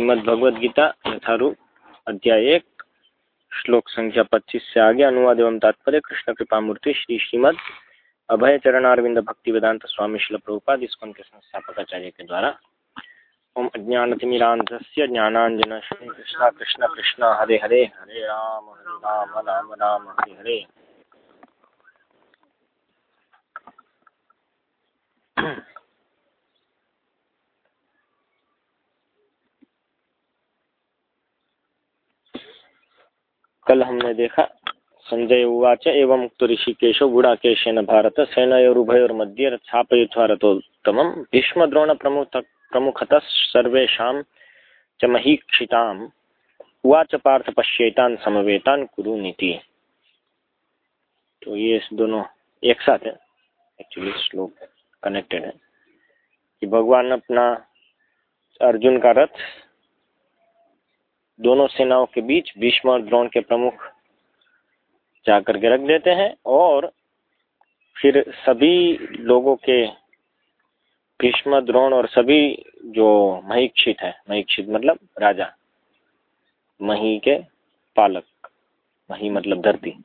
श्रीमद भगवद गीता यथारूप अध्याय एक, श्लोक संख्या 25 से आगे अनुवाद एवं तात्पर्य, कृष्ण कृपा मूर्ति श्री श्रीमद अभय चरणारविंद भक्ति वेदांत स्वामी शिल प्रभुपाद, इसको के संस्थापक आचार्य के द्वारा। ओम अज्ञानतिमिरांधस्य ज्ञानांजन श्री कृष्ण कृष्ण कृष्ण, हरे हरे हरे राम हरे राम राम राम, हरे हरे। कल हमने देखा, संजय उवाच एवं मुक्त ऋषिकेशो गुड़ाकेशन भारत, सेनयोरुभयोर्मध्ये भीष्म द्रोण प्रमुख प्रमुखत सर्वेशा च महीक्षिताम उवाच पार्थ पश्येतान समवेतान कुरु नीति। तो ये दोनों एक साथ है। एक्चुअली श्लोक कनेक्टेड है। कि भगवान अपना अर्जुन का रथ दोनों सेनाओं के बीच भीष्म और द्रोण के प्रमुख जाकर के रख देते हैं और फिर सभी लोगों के भीष्म द्रोण और सभी जो महीक्षित है महीक्षित मतलब राजा मही के पालक मही मतलब धरती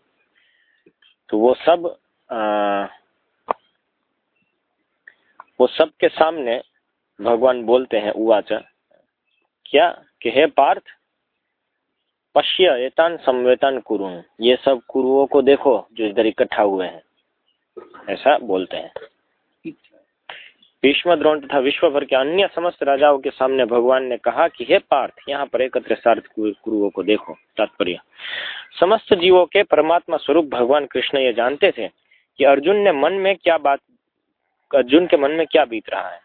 तो वो सब आ, वो सब के सामने भगवान बोलते हैं उवाच क्या कि हे पार्थ पश्य एतान संवेतन कुरुन। ये सब कुरुओं को देखो, जो इधर इकट्ठा हुए हैं। ऐसा बोलते हैं। भीष्म द्रोण तथा विश्व भर के अन्य समस्त राजाओं के सामने भगवान ने कहा कि हे पार्थ, यहाँ पर एकत्र सार्थ कुरुओं को देखो, तात्पर्य। समस्त जीवों के परमात्मा स्वरूप भगवान कृष्ण ये जानते थे कि अर्जुन ने मन में क्या बात, अर्जुन के मन में क्या बीत रहा है।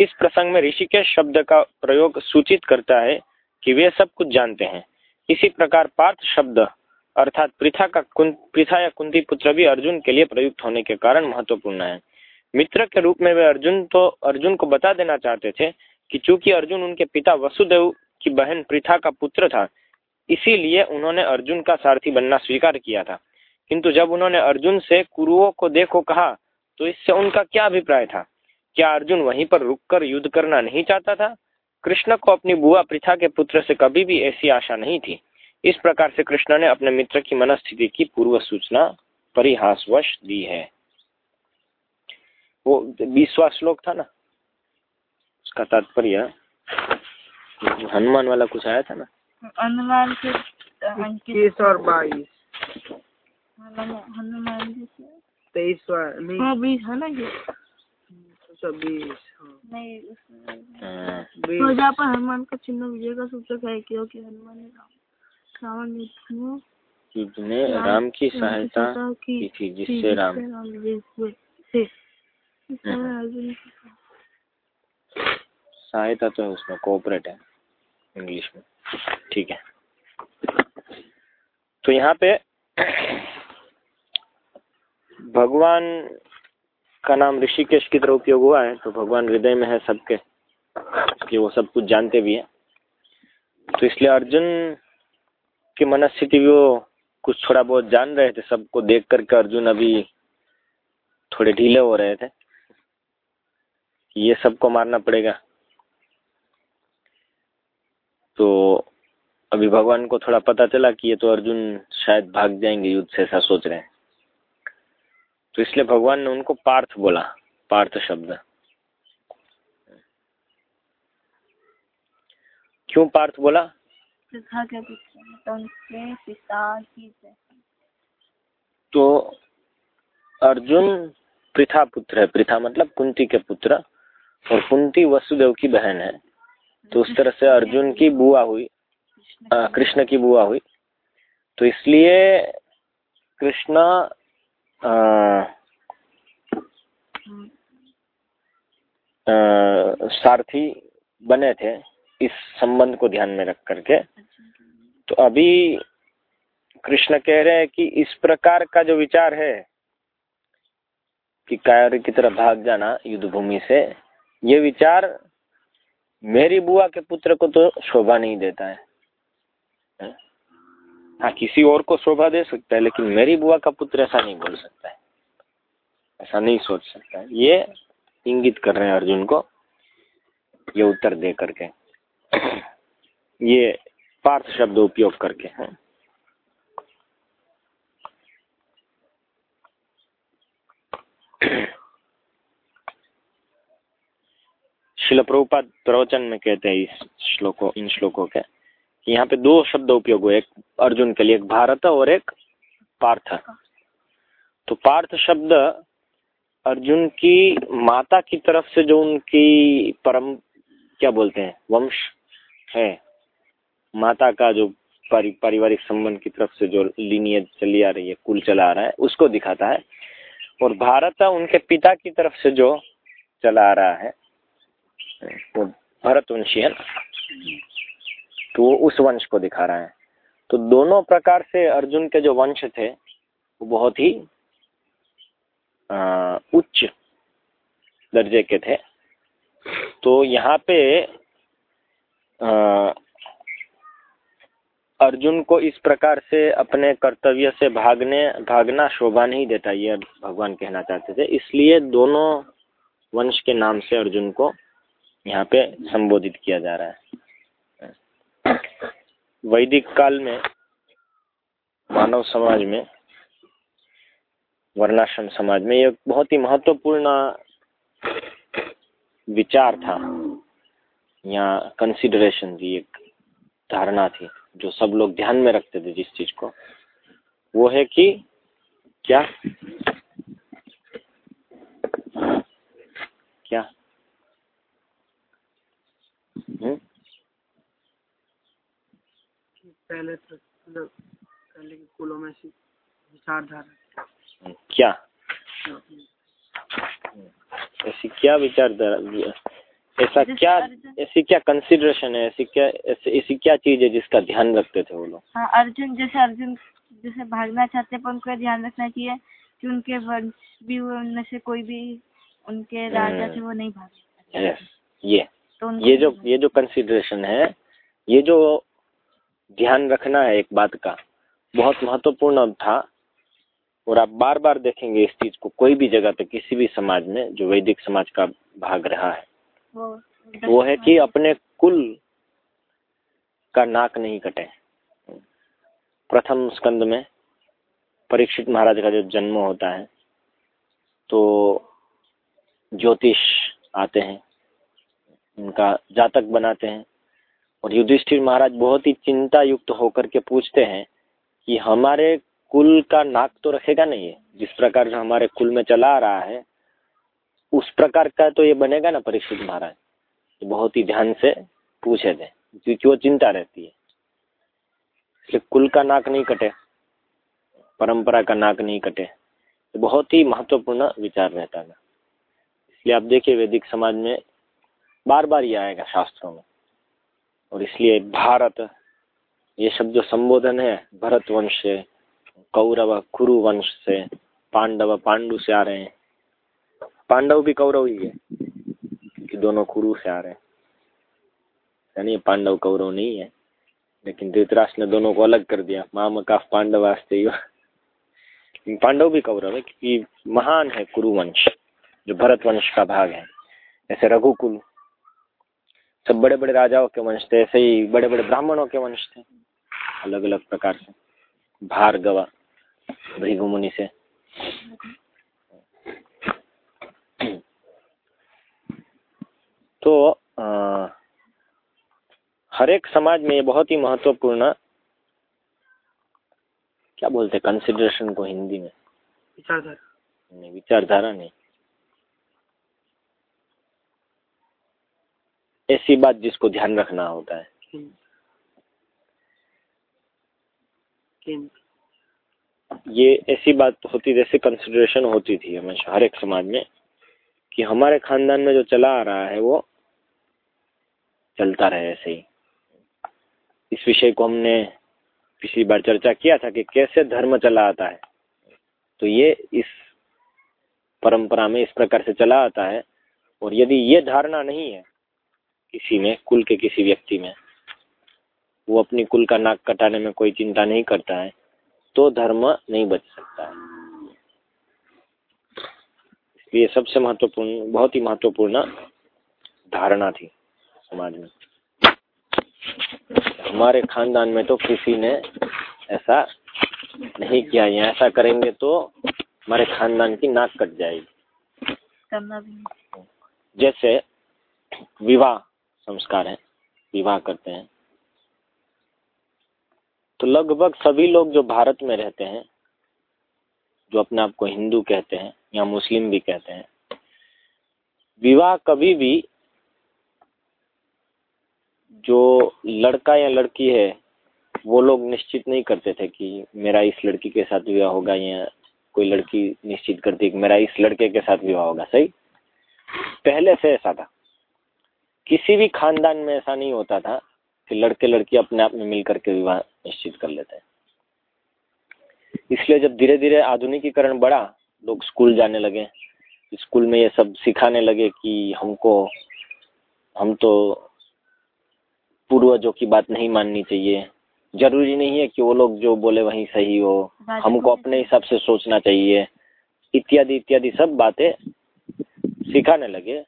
इस प्रसंग में ऋषिकेश शब्द का प्रयोग सूचित करता है कि वे सब कुछ जानते हैं। इसी प्रकार पार्थ शब्द अर्थात पृथा का पृथा या कुंती पुत्र भी अर्जुन के लिए प्रयुक्त होने के कारण महत्वपूर्ण है। मित्र के रूप में वे अर्जुन तो अर्जुन को बता देना चाहते थे कि चूँकि अर्जुन उनके पिता वसुदेव की बहन पृथा का पुत्र था, इसीलिए उन्होंने अर्जुन का सारथी बनना स्वीकार किया था। किंतु जब उन्होंने अर्जुन से कुरुओं को देखो कहा तो इससे उनका क्या अभिप्राय था? क्या अर्जुन वहीं पर रुककर युद्ध करना नहीं चाहता था? कृष्ण को अपनी बुआ पृथा के पुत्र से कभी भी ऐसी आशा नहीं थी। इस प्रकार से कृष्ण ने अपने मित्र की मनस्थिति की पूर्व सूचना परिहासवश दी है। वो बीसवा श्लोक था ना? उसका तात्पर्य हनुमान वाला कुछ आया था ना? हनुमान इक्कीस और बाईस। हनुमान तेईस हाँ बीस है ना ये? छब्बीस नहीं उसमें हाँ, बीस तो पर हनुमान का चिन्ह विजय का सूचक है क्योंकि हनुमान ने राम रावण युद्ध युद्ध में राम की सहायता की थी जिससे राम की सहायता तो है उसमें कोऑपरेट है इंग्लिश में। ठीक है। तो यहाँ पे भगवान का नाम ऋषिकेश की तरह उपयोग हुआ है तो भगवान हृदय में है सबके, कि वो सब कुछ जानते भी है। तो इसलिए अर्जुन की मनस्थिति भी वो कुछ थोड़ा बहुत जान रहे थे, सबको देख करके अर्जुन अभी थोड़े ढीले हो रहे थे ये सबको मारना पड़ेगा। तो अभी भगवान को थोड़ा पता चला कि ये तो अर्जुन शायद भाग जाएँगे, युद्ध से ऐसा सोच रहे हैं। तो इसलिए भगवान ने उनको पार्थ बोला पार्थ शब्द। क्यों पार्थ बोला? तो तो अर्जुन पृथा पुत्र है पृथा मतलब कुंती के पुत्र और कुंती वसुदेव की बहन है। तो उस तरह से अर्जुन की बुआ हुई कृष्ण की बुआ हुई। तो इसलिए कृष्ण सारथी बने थे इस संबंध को ध्यान में रख करके। तो अभी कृष्ण कह रहे हैं कि इस प्रकार का जो विचार है कि कार्य की तरफ़ भाग जाना युद्ध भूमि से, ये विचार मेरी बुआ के पुत्र को तो शोभा नहीं देता है। हाँ किसी और को शोभा दे सकता है, लेकिन मेरी बुआ का पुत्र ऐसा नहीं बोल सकता है। ऐसा नहीं सोच सकता है। ये इंगित कर रहे हैं अर्जुन को, ये उत्तर दे करके। ये पार्थ शब्द उपयोग करके हैं। शिल प्रवचन में कहते हैं इस श्लोकों, इन श्लोकों के। कि यहाँ पे दो शब्द उपयोग हुए एक अर्जुन के लिए एक भारत और एक पार्थ। तो पार्थ शब्द अर्जुन की माता की तरफ़ से जो उनकी परम क्या बोलते हैं वंश है माता का जो पारि, पारिवारिक संबंध की तरफ़ से जो लीनियज चली आ रही है कुल चला आ रहा है उसको दिखाता है। और भारत उनके पिता की तरफ़ से जो चला आ रहा है वो भरतवंशी है ना? तो वो उस वंश को दिखा रहा है। तो दोनों प्रकार से अर्जुन के जो वंश थे वो बहुत ही उच्च दर्जे के थे। तो यहाँ पे आ, अर्जुन को इस प्रकार से अपने कर्तव्य से भागने भागना शोभा नहीं देता ये भगवान कहना चाहते थे। इसलिए दोनों वंश के नाम से अर्जुन को यहाँ पे संबोधित किया जा रहा है। वैदिक काल में, मानव समाज में, वर्णाश्रम समाज में ये बहुत ही महत्वपूर्ण विचार था। या कंसिडरेशन थी एक धारणा थी, जो सब लोग ध्यान में रखते थे जिस चीज़ को। वो है कि क्या? क्या? हम्म? पहले तो मतलब पहले के कुलों में विचारधारा क्या? ऐसी क्या विचारधारा? ऐसा क्या ऐसी क्या कंसिडरेशन है? ऐसी क्या ऐसी क्या चीज़ है जिसका ध्यान रखते थे वो लोग? हाँ अर्जुन जैसे अर्जुन जैसे भागना चाहते पर उनको ध्यान रखना चाहिए कि उनके वंश भी उनमें से कोई भी उनके राजा से वो नहीं भागे। ये। तो ये जो ये जो कंसिडरेशन है ये जो ध्यान रखना है एक बात का। बहुत महत्वपूर्ण था और आप बार बार देखेंगे इस चीज़ को कोई भी जगह पे किसी भी समाज में जो वैदिक समाज का भाग रहा है। वो, है कि अपने कुल का नाक नहीं कटे। प्रथम स्कंद में परीक्षित महाराज का जो जन्म होता है तो ज्योतिष आते हैं उनका जातक बनाते हैं और युधिष्ठिर महाराज बहुत ही चिंता युक्त होकर के पूछते हैं कि हमारे कुल का नाक तो रखेगा नहीं है? जिस प्रकार से हमारे कुल में चला आ रहा है, उस प्रकार का तो ये बनेगा ना परीक्षित महाराज? तो बहुत ही ध्यान से पूछे थे क्योंकि वो चिंता रहती है। इसलिए कुल का नाक नहीं कटे, परंपरा का नाक नहीं कटे तो बहुत ही महत्वपूर्ण विचार रहता था इसलिए आप देखिए वैदिक समाज में बार बार ये आएगा शास्त्रों में। और इसलिए भारत, ये शब्द जो संबोधन है भरत वंश से, कौरव कुरु वंश से, पांडव, पांडु से आ रहे हैं। पांडव भी कौरव ही है, कि दोनों कुरु से आ रहे हैं। यानी पांडव कौरव नहीं है, लेकिन धृतराष्ट्र ने दोनों को अलग कर दिया। माम काफ पांडव आस्ते पांडव भी कौरव है, क्योंकि महान है कुरुवंश, जो भरत वंश का भाग है। ऐसे रघुकुल सब बड़े बड़े राजाओं के वंश थे ऐसे ही बड़े बड़े ब्राह्मणों के वंश थे। अलग अलग प्रकार से। भार्गवा भृगु मुनि से। तो आ, हर एक समाज में ये बहुत ही महत्वपूर्ण क्या बोलते कंसिडरेशन को हिंदी में? विचारधारा। नहीं विचारधारा नहीं। ऐसी बात जिसको ध्यान रखना होता है। ये ऐसी बात होती जैसे कंसिडरेशन होती थी हमेशा हर एक समाज में कि हमारे खानदान में जो चला आ रहा है वो चलता रहे ऐसे ही। इस विषय को हमने पिछली बार चर्चा किया था कि कैसे धर्म चला आता है। तो ये इस परंपरा में इस प्रकार से चला आता है और यदि ये धारणा नहीं है किसी में कुल के किसी व्यक्ति में। वो अपनी कुल का नाक कटाने में कोई चिंता नहीं करता है तो धर्म नहीं बच सकता है। इसलिए सबसे महत्वपूर्ण बहुत ही महत्वपूर्ण धारणा थी समाज में। हमारे खानदान में तो किसी ने ऐसा नहीं किया है ऐसा करेंगे तो हमारे खानदान की नाक कट जाएगी। करना भी जैसे विवाह संस्कार है, विवाह करते हैं। तो लगभग सभी लोग जो भारत में रहते हैं, जो अपने आप को हिंदू कहते हैं या मुस्लिम भी कहते हैं, विवाह कभी भी जो लड़का या लड़की है, वो लोग निश्चित नहीं करते थे कि मेरा इस लड़की के साथ विवाह होगा या कोई लड़की निश्चित करती कि मेरा इस लड़के के साथ विवाह होगा, सही? पहले से ऐसा था। किसी भी खानदान में ऐसा नहीं होता था कि लड़के लड़की अपने आप में मिल करके विवाह निश्चित कर लेते हैं। इसलिए जब धीरे धीरे आधुनिकीकरण बढ़ा लोग स्कूल जाने लगे। स्कूल में ये सब सिखाने लगे कि हमको हम तो पूर्वजों की बात नहीं माननी चाहिए। ज़रूरी नहीं है कि वो लोग जो बोले वही सही हो। हमको अपने हिसाब से सोचना चाहिए। इत्यादि इत्यादि सब बातें सिखाने लगे।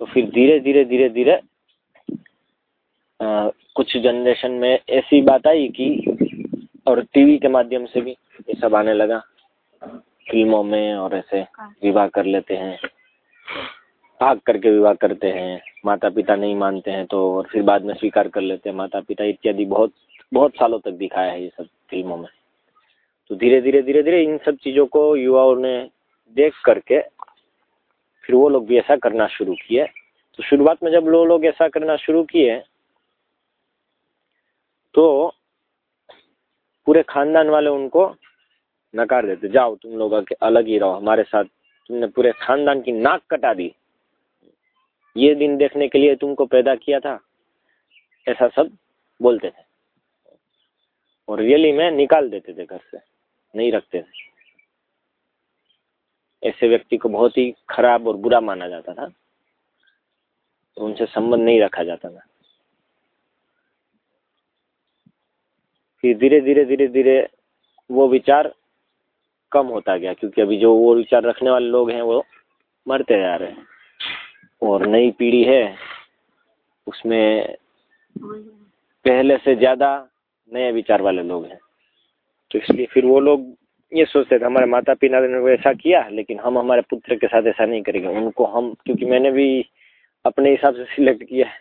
तो फिर धीरे धीरे धीरे धीरे कुछ जनरेशन में ऐसी बात आई कि और टीवी के माध्यम से भी ये सब आने लगा। फ़िल्मों में और ऐसे विवाह कर लेते हैं। भाग करके विवाह करते हैं। माता पिता नहीं मानते हैं तो और फिर बाद में स्वीकार कर लेते हैं। माता पिता इत्यादि बहुत बहुत सालों तक दिखाया है ये सब फ़िल्मों में। तो धीरे धीरे धीरे धीरे इन सब चीज़ों को युवाओं ने देख करके फिर वो लोग भी ऐसा करना शुरू किए। तो शुरुआत में जब वो लोग ऐसा करना शुरू किए तो पूरे खानदान वाले उनको नकार देते, जाओ तुम लोग अलग ही रहो, हमारे साथ तुमने पूरे खानदान की नाक कटा दी। ये दिन देखने के लिए तुमको पैदा किया था। ऐसा सब बोलते थे। और रियली में निकाल देते थे घर से, नहीं रखते थे। ऐसे व्यक्ति को बहुत ही खराब और बुरा माना जाता था तो उनसे संबंध नहीं रखा जाता था। फिर धीरे धीरे धीरे धीरे वो विचार कम होता गया, क्योंकि अभी जो वो विचार रखने वाले लोग हैं, वो मरते जा रहे हैं। और नई पीढ़ी है, उसमें पहले से ज़्यादा नए विचार वाले लोग हैं। तो इसलिए फिर वो लोग ये सोचते थे हमारे माता पिता ने ऐसा किया लेकिन हम हमारे पुत्र के साथ ऐसा नहीं करेंगे। उनको हम क्योंकि मैंने भी अपने हिसाब से सिलेक्ट किया है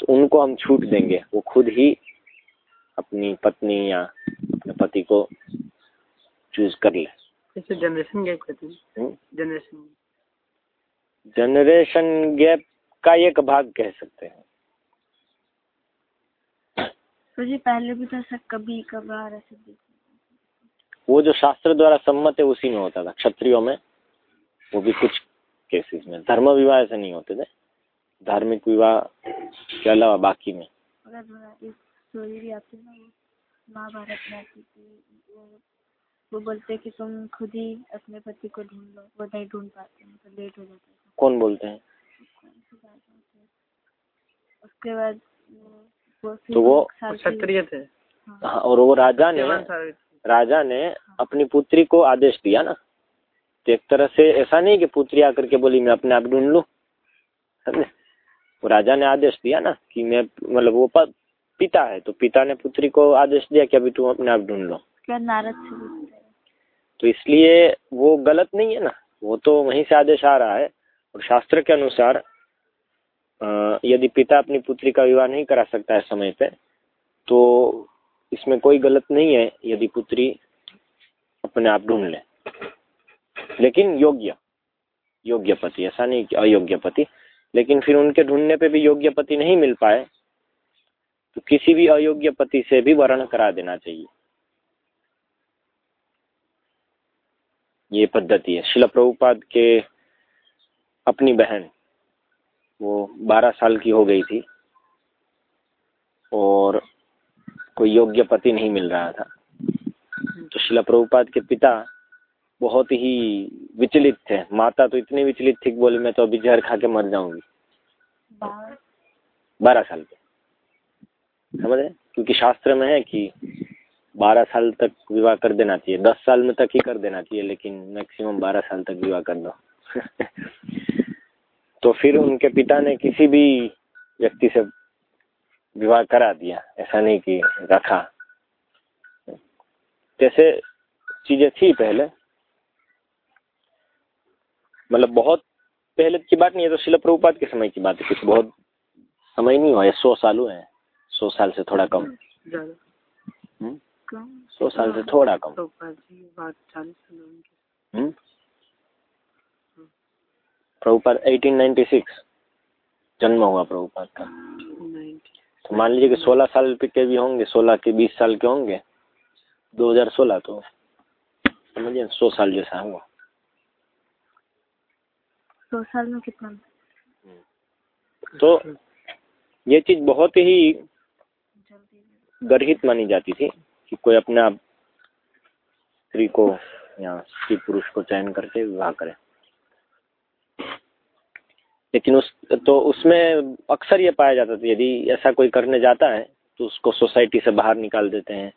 तो उनको हम छूट देंगे। वो खुद ही अपनी पत्नी या अपने पति को चूज़ कर ले। Generation gap generation generation gap का एक भाग कह सकते हैं। तो जी पहले भी तो सब कभी कभार ऐसे वो जो शास्त्र द्वारा सम्मत है उसी में होता था। क्षत्रियों में वो भी कुछ केसेस में। धर्म विवाह ऐसे नहीं होते थे। धार्मिक विवाह के अलावा बाकी में। है वो महाभारत में बोलते कि तुम खुद ही अपने पति को ढूंढ लो वो नहीं ढूंढ पाते हैं तो लेट हो जाता है। कौन बोलते हैं? उसके बाद वो तो वो क्षत्रिय थे। हाँ। और वो राजा ने राजा ने अपनी पुत्री को आदेश दिया ना। तो एक तरह से ऐसा नहीं कि पुत्री आकर के बोली मैं अपने आप ढूंढ लू। समझे वो राजा ने आदेश दिया ना कि मैं मतलब वो पिता है तो पिता ने पुत्री को आदेश दिया कि अभी तुम अपने आप ढूंढ लो। क्या नारद तो इसलिए वो गलत नहीं है ना। वो तो वहीं से आदेश आ रहा है। और शास्त्र के अनुसार यदि पिता अपनी पुत्री का विवाह नहीं करा सकता है समय पे तो इसमें कोई गलत नहीं है यदि पुत्री अपने आप ढूंढ ले। लेकिन योग्य योग्य पति, ऐसा नहीं कि अयोग्य पति, लेकिन फिर उनके ढूँढने पे भी योग्य पति नहीं मिल पाए तो किसी भी अयोग्य पति से भी वर्ण करा देना चाहिए। ये पद्धति है। शिला प्रभुपाद के अपनी बहन, वो बारह साल की हो गई थी, और कोई योग्य पति नहीं मिल रहा था। तो शिला प्रभुपाद के पिता बहुत ही विचलित थे। माता तो इतनी विचलित थी बोले, मैं तो अभी जहर खा के मर जाऊँगी। बारह साल के समझ रहे क्योंकि शास्त्र में है कि बारह साल तक विवाह कर देना चाहिए। दस साल में तक ही कर देना चाहिए, लेकिन मैक्सिमम बारह साल तक विवाह कर दो। तो फिर उनके पिता ने किसी भी व्यक्ति से विवाह करा दिया ऐसा नहीं कि रखा। जैसे चीज़ें थी पहले मतलब बहुत पहले की बात नहीं है तो शिल प्रभुपात के समय की बात है कुछ बहुत समय नहीं हुआ सौ साल हुए हैं सौ साल से थोड़ा कम। हम्म? सौ साल से थोड़ा कम। साल उनके। हम्म? प्रभुपाद 1896 जन्म हुआ प्रभुपाद का। मान लीजिए कि 16 साल के भी होंगे 16 के 20 साल के होंगे 2016 तो समझिए सौ साल जैसा हुआ सौ साल में कितना? तो ये चीज़ बहुत ही गर्हित मानी जाती थी कि कोई अपने आप स्त्री को या स्त्री पुरुष को चयन करके विवाह करे। लेकिन उस तो उसमें अक्सर ये पाया जाता था, यदि ऐसा कोई करने जाता है तो उसको सोसाइटी से बाहर निकाल देते हैं।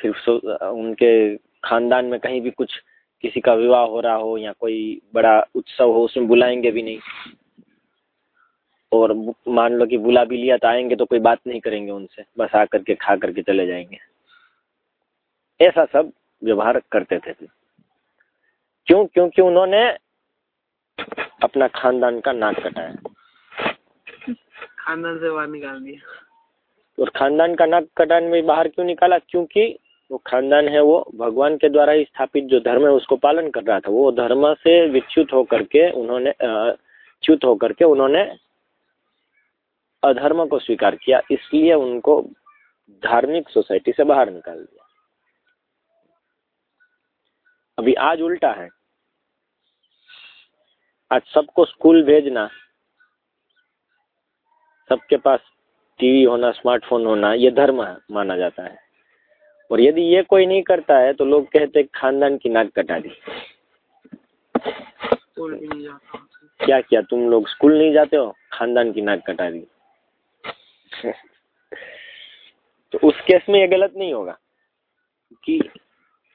फिर उनके खानदान में कहीं भी कुछ किसी का विवाह हो रहा हो या कोई बड़ा उत्सव हो, उसमें बुलाएँगे भी नहीं। और मान लो कि बुला भी लिया तो आएँगे तो कोई बात नहीं करेंगे उनसे, बस आ करके खा करके चले जाएँगे। ऐसा सब व्यवहार करते थे। क्यों, क्योंकि उन्होंने अपना खानदान का नाक कटाया। खानदान से बाहर निकाल दिया। और खानदान का नाक कटाने में बाहर क्यों निकाला? क्योंकि वो खानदान है वो भगवान के द्वारा ही स्थापित जो धर्म है उसको पालन कर रहा था। वो धर्म से विच्युत होकर के उन्होंने च्युत होकर के उन्होंने अधर्म को स्वीकार किया। इसलिए उनको धार्मिक सोसाइटी से बाहर निकाल दिया। अभी आज उल्टा है। आज सबको स्कूल भेजना। सबके पास टीवी होना स्मार्टफ़ोन होना ये धर्म माना जाता है। और यदि ये कोई नहीं करता है तो लोग कहते खानदान की नाक कटा दी। क्या किया तुम लोग? स्कूल नहीं जाते हो? खानदान की नाक कटा दी। तो उस केस में ये गलत नहीं होगा कि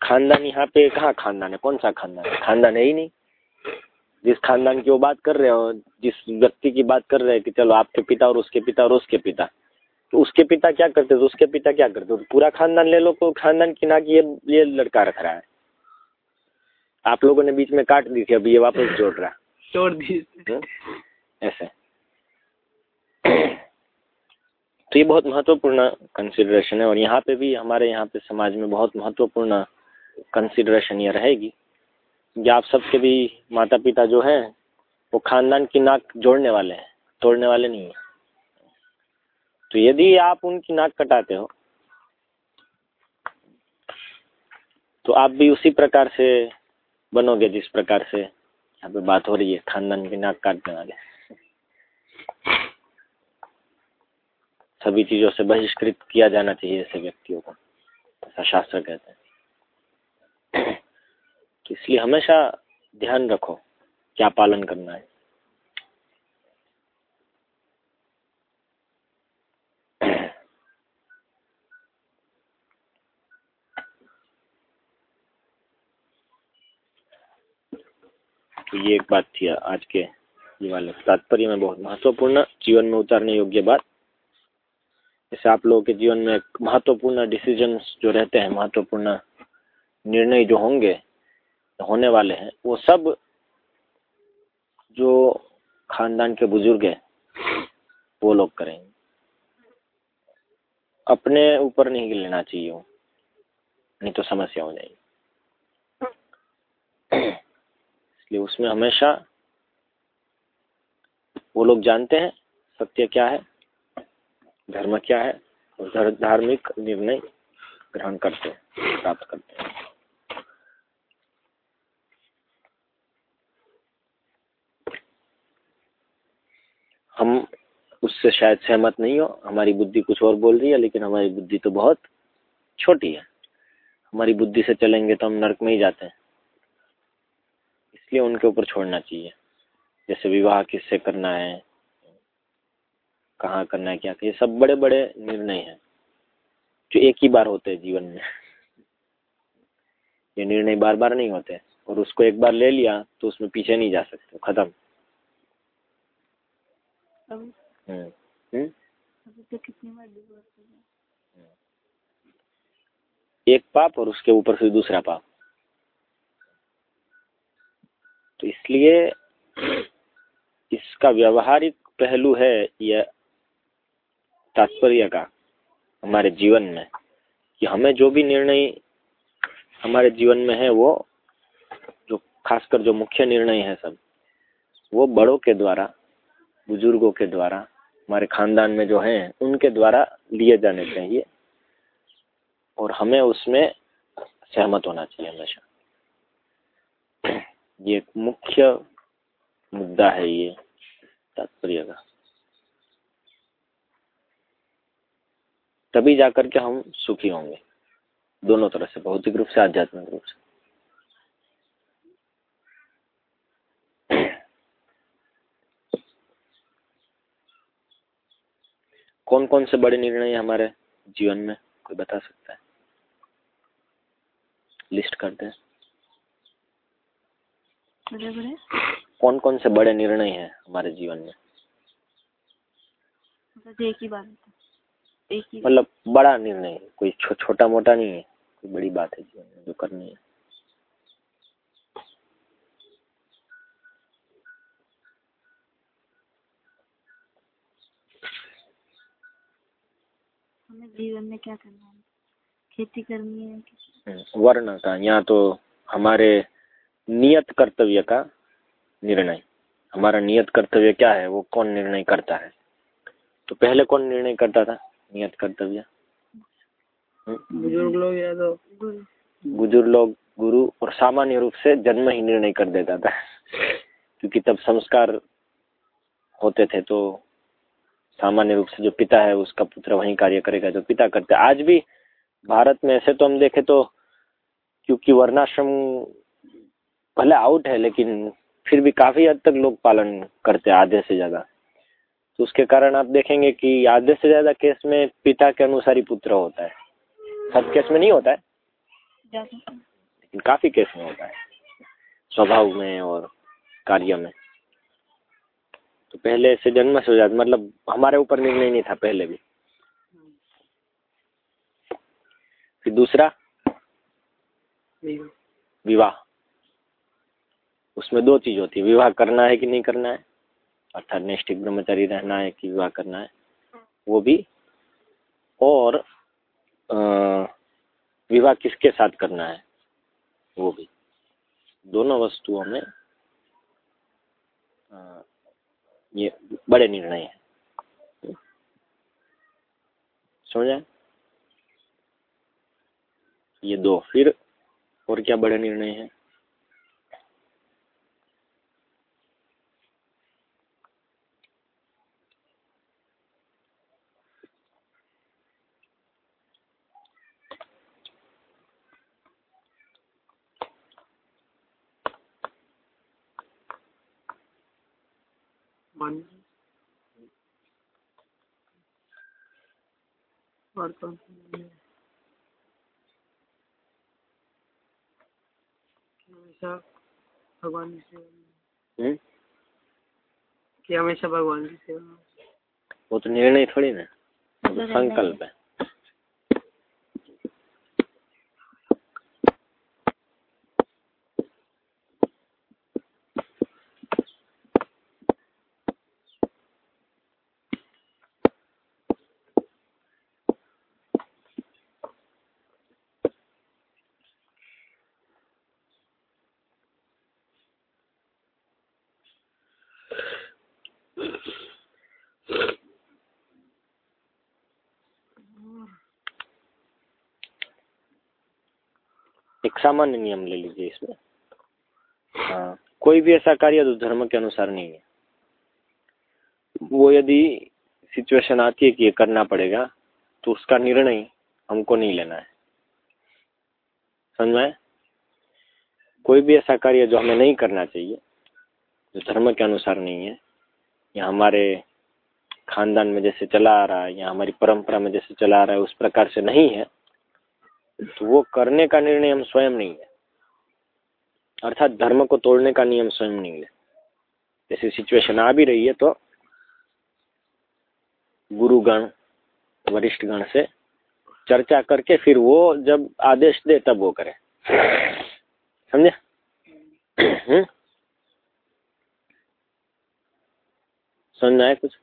खानदान यहाँ पे कहाँ खानदान है? कौन सा खानदान है? खानदान है ही नहीं। जिस खानदान की वो बात कर रहे हो जिस व्यक्ति की बात कर रहे हैं कि चलो आपके पिता और उसके पिता और उसके पिता तो उसके पिता क्या करते थे? उसके पिता क्या करते तो पूरा खानदान ले लो तो खानदान की नाक ये ये लड़का रख रहा है। आप लोगों ने बीच में काट दी थी अभी ये वापस जोड़ रहा है। छोड़ दी हम्म? ऐसे। तो ये बहुत महत्वपूर्ण कंसिडरेशन है और यहाँ पे भी हमारे यहाँ पे समाज में बहुत महत्वपूर्ण कंसिडरेशन ये रहेगी। कि आप सबके भी माता पिता जो हैं, वो खानदान की नाक जोड़ने वाले हैं, तोड़ने वाले नहीं हैं। तो यदि आप उनकी नाक कटाते हो तो आप भी उसी प्रकार से बनोगे जिस प्रकार से यहाँ पे बात हो रही है, खानदान की नाक काटने वाले। सभी चीज़ों से बहिष्कृत किया जाना चाहिए ऐसे व्यक्तियों को, ऐसा शास्त्र कहते हैं। इसलिए हमेशा ध्यान रखो क्या पालन करना है। तो ये एक बात थी आज के ये वाले। तात्पर्य में बहुत महत्वपूर्ण, जीवन में उतारने योग्य बात। जैसे आप लोगों के जीवन में महत्वपूर्ण डिसीजंस जो रहते हैं, महत्वपूर्ण निर्णय जो होंगे होने वाले हैं, वो सब जो खानदान के बुज़ुर्ग हैं, वो लोग करेंगे। अपने ऊपर नहीं लेना चाहिए वो, नहीं तो समस्या हो जाएगी। इसलिए उसमें हमेशा वो लोग जानते हैं, सत्य क्या है, धर्म क्या है, और धार्मिक निर्णय ग्रहण करते हैं, प्राप्त करते हैं। हम उससे शायद सहमत नहीं हो। हमारी बुद्धि कुछ और बोल रही है, लेकिन हमारी बुद्धि तो बहुत छोटी है। हमारी बुद्धि से चलेंगे तो हम नरक में ही जाते हैं। इसलिए उनके ऊपर छोड़ना चाहिए। जैसे विवाह किससे करना है, कहाँ करना है, क्या ये सब बड़े बड़े निर्णय हैं, जो एक ही बार होते हैं जीवन में। ये निर्णय बार बार नहीं होते, और उसको एक बार ले लिया तो उसमें पीछे नहीं जा सकते खत्म। अब तो एक पाप और उसके ऊपर से दूसरा पाप। तो इसलिए इसका व्यवहारिक पहलू है यह तात्पर्य का हमारे जीवन में कि हमें जो भी निर्णय हमारे जीवन में है वो जो खासकर जो मुख्य निर्णय है सब वो बड़ों के द्वारा बुज़ुर्गों के द्वारा, हमारे खानदान में जो हैं, उनके द्वारा लिए जाने चाहिए। और हमें उसमें सहमत होना चाहिए हमेशा। ये मुख्य मुद्दा है ये तात्पर्य का। तभी जाकर के हम सुखी होंगे। दोनों तरह से भौतिक रूप से, आध्यात्मिक रूप से। कौन कौन से बड़े निर्णय हमारे जीवन में कोई बता सकता है? लिस्ट करते हैं बड़े बड़े? कौन कौन से बड़े निर्णय हैं हमारे जीवन में? मतलब एक ही बात एक ही मतलब बड़ा निर्णय कोई छो, छोटा मोटा नहीं है कोई बड़ी बात है जीवन में जो करनी है। हमें जीवन में क्या करना है? खेती करनी है हम्म, वर्ण का यहाँ तो हमारे नियत कर्तव्य का निर्णय। हमारा नियत कर्तव्य क्या है? वो कौन निर्णय करता है? तो पहले कौन निर्णय करता था? नियत कर्तव्य। हम्म, बुज़ुर्ग लोग या तो गुरु। बुज़ुर्ग लोग गुरु और सामान्य रूप से जन्म ही निर्णय कर देता था। क्योंकि तब संस्कार होते थे तो सामान्य रूप से जो पिता है उसका पुत्र वही कार्य करेगा जो पिता करते आज भी भारत में ऐसे तो हम देखें तो क्योंकि वर्णाश्रम भले आउट है लेकिन फिर भी काफ़ी हद तक लोग पालन करते हैं आधे से ज़्यादा। तो उसके कारण आप देखेंगे कि आधे से ज़्यादा केस में पिता के अनुसार ही पुत्र होता है। सब केस में नहीं होता है। लेकिन काफ़ी केस में होता है। स्वभाव में और कार्य में। तो पहले से जन्म से हो जाता मतलब हमारे ऊपर निर्णय नहीं था पहले भी। फिर दूसरा? विवाह। उसमें दो चीज़ होती है विवाह करना है कि नहीं करना है? अर्थात नैष्ठिक ब्रह्मचारी रहना है कि विवाह करना है? वो भी। और विवाह किसके साथ करना है? वो भी। दोनों वस्तुओं में ये बड़े निर्णय हैं। समझा ये दो। फिर और क्या बड़े निर्णय हैं? मान और कौन है? हमेशा भगवान की सेवा? कि हमेशा भगवान की सेवा वो तो निर्णय थोड़ी ना तो संकल्प है एक सामान्य नियम ले लीजिए इसमें। हाँ कोई भी ऐसा कार्य जो धर्म के अनुसार नहीं है। वो यदि सिचुएशन आती है कि ये करना पड़ेगा तो उसका निर्णय हमको नहीं लेना है। समझ में कोई भी ऐसा कार्य जो हमें नहीं करना चाहिए, जो धर्म के अनुसार नहीं है, या हमारे खानदान में जैसे चला आ रहा है, या हमारी परंपरा में जैसे चला आ रहा है, उस प्रकार से नहीं है तो वो करने का निर्णय हम स्वयं नहीं है। अर्थात धर्म को तोड़ने का नियम स्वयं नहीं है। जैसे सिचुएशन आ भी रही है तो गुरुगण वरिष्ठ गण से चर्चा करके फिर वो जब आदेश दे तब वो करे। समझे? हम्म? समझ आया कुछ?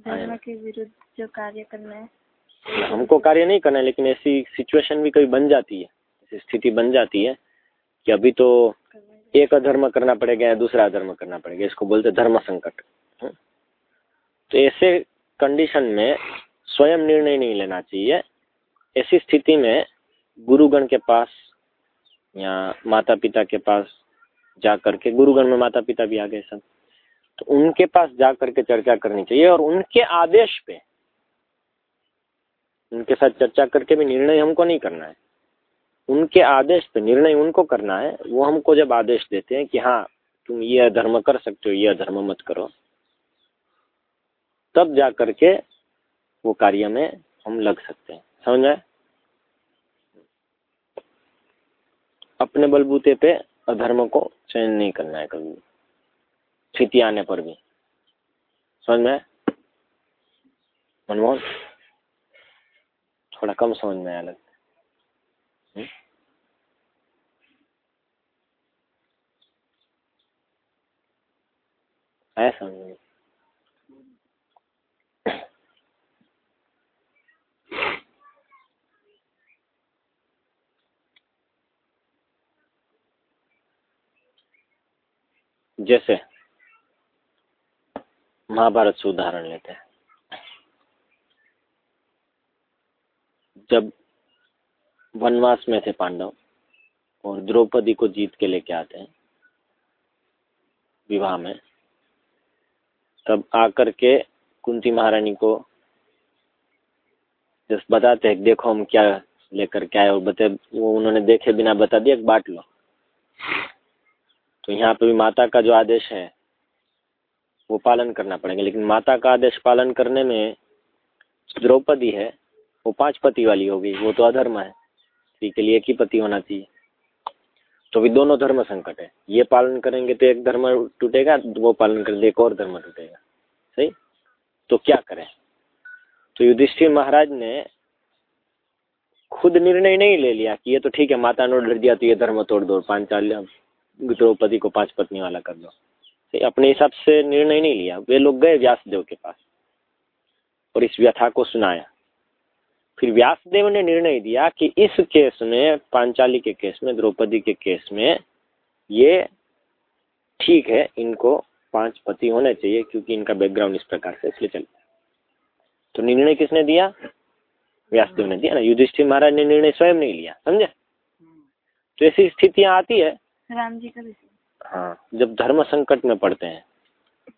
धर्म के विरुद्ध जो कार्य करना है। हमको कार्य नहीं करना है, लेकिन ऐसी सिचुएशन भी कभी बन जाती है। ऐसी स्थिति बन जाती है कि अभी तो एक अधर्म करना पड़ेगा या दूसरा अधर्म करना पड़ेगा, इसको बोलते धर्म संकट। हम्म? तो ऐसे कंडीशन में स्वयं निर्णय नहीं लेना चाहिए। ऐसी स्थिति में गुरुगण के पास या माता पिता के पास जा करके गुरुगण में माता पिता भी आ गए सब तो उनके पास जा करके चर्चा करनी चाहिए और उनके आदेश पे उनके साथ चर्चा करके भी निर्णय हमको नहीं करना है। उनके आदेश पे निर्णय उनको करना है, वो हमको जब आदेश देते हैं कि हाँ तुम ये धर्म कर सकते हो ये धर्म मत करो। तब जा करके वो कार्य में हम लग सकते हैं। समझ आए अपने बलबूते पे अधर्म को चयन नहीं करना है कभी। स्थिति आने पर भी। समझ में मनमोहन? थोड़ा कम समझ में आया लगता है। हम्म? आया समझ में जैसे महाभारत से उदाहरण लेते हैं जब वनवास में थे पांडव और द्रौपदी को जीत के लेके आते हैं, विवाह में, तब आकर के कुंती महारानी को जब बताते हैं देखो हम क्या लेकर के आए और बते, वो उन्होंने देखे बिना बता दिया बांट लो। तो यहाँ पे भी माता का जो आदेश है, वो पालन करना पड़ेगा, लेकिन माता का आदेश पालन करने में द्रौपदी है वो पाँच पति वाली होगी वो तो अधर्म है। स्त्री के लिए एक ही पति होना चाहिए। तो भी दोनों धर्म संकट है। ये पालन करेंगे तो एक धर्म टूटेगा, वो पालन करेंगे एक और धर्म टूटेगा। सही? तो क्या करें? तो युधिष्ठिर महाराज ने खुद निर्णय नहीं ले लिया कि ये तो ठीक है, माता ने ऑर्डर दिया तो ये धर्म तोड़ दो, पांचाल, द्रौपदी को पाँच पत्नी वाला कर दो। अपने हिसाब से निर्णय नहीं लिया। वे लोग गए व्यासदेव के पास और इस व्यथा को सुनाया। फिर व्यासदेव ने निर्णय दिया कि इस केस में पांचाली के केस में द्रौपदी के केस में ये ठीक है इनको पाँच पति होने चाहिए क्योंकि इनका बैकग्राउंड इस प्रकार से इसलिए चलता है। तो निर्णय किसने दिया? व्यासदेव ने दिया ना। युधिष्ठिर महाराज ने निर्णय स्वयं नहीं लिया समझे? तो ऐसी स्थितियाँ आती है। राम जी का भी हाँ जब धर्म संकट में पड़ते हैं।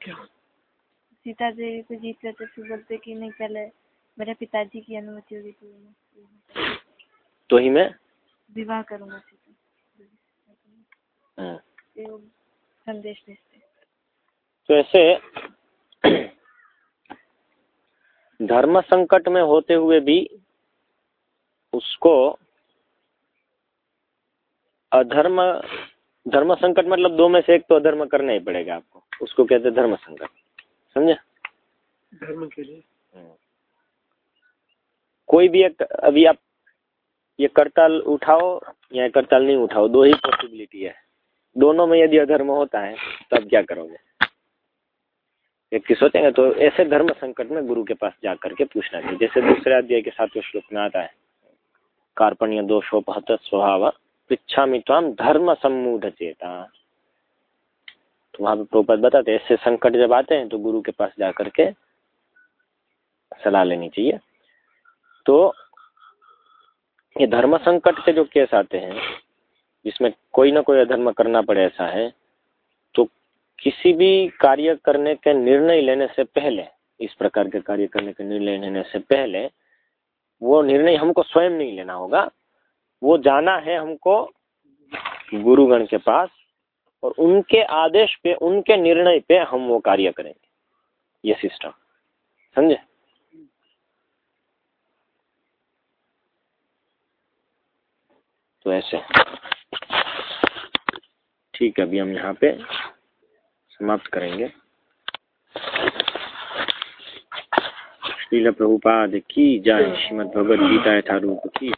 क्या? सीता देवी को जीत लेते बोलते कि नहीं पहले मेरे पिताजी की अनुमति होगी तो तो ही मैं? विवाह करूँगा वो संदेश भेजते तो ऐसे धर्म संकट में होते हुए भी उसको अधर्म धर्म संकट मतलब दो में से एक तो अधर्म करना ही पड़ेगा आपको। उसको कहते हैं धर्म संकट। समझे? धर्म के लिए? कोई भी एक, अभी आप ये करताल उठाओ या करताल नहीं उठाओ, दो ही पॉसिबिलिटी है। दोनों में यदि अधर्म होता है, तब क्या करोगे? व्यक्ति सोचेंगे तो ऐसे धर्म संकट में गुरु के पास जा करके पूछना चाहिए। जैसे दूसरे अध्याय के सातवें श्लोक में आता है, कार्पण्य दोषोपहत स्वभाव पृछामि त्वाम धर्म सम्मूढ़ चेता। तो वहाँ पे प्रोपद बताते ऐसे संकट जब आते हैं तो गुरु के पास जा करके सलाह लेनी चाहिए। तो ये धर्म संकट के जो केस आते हैं, जिसमें कोई ना कोई अधर्म करना पड़े ऐसा है तो किसी भी कार्य करने के निर्णय लेने से पहले, इस प्रकार के कार्य करने के निर्णय लेने से पहले, वो निर्णय हमको स्वयं नहीं लेना होगा। वो जाना है हमको गुरुगण के पास और उनके आदेश पे, उनके निर्णय पे हम वो कार्य करेंगे। ये सिस्टम। समझे? तो ऐसे। ठीक है, अभी हम यहाँ पे समाप्त करेंगे। श्रील प्रभुपाद की जय। श्रीमद भगवद गीता यथारूप की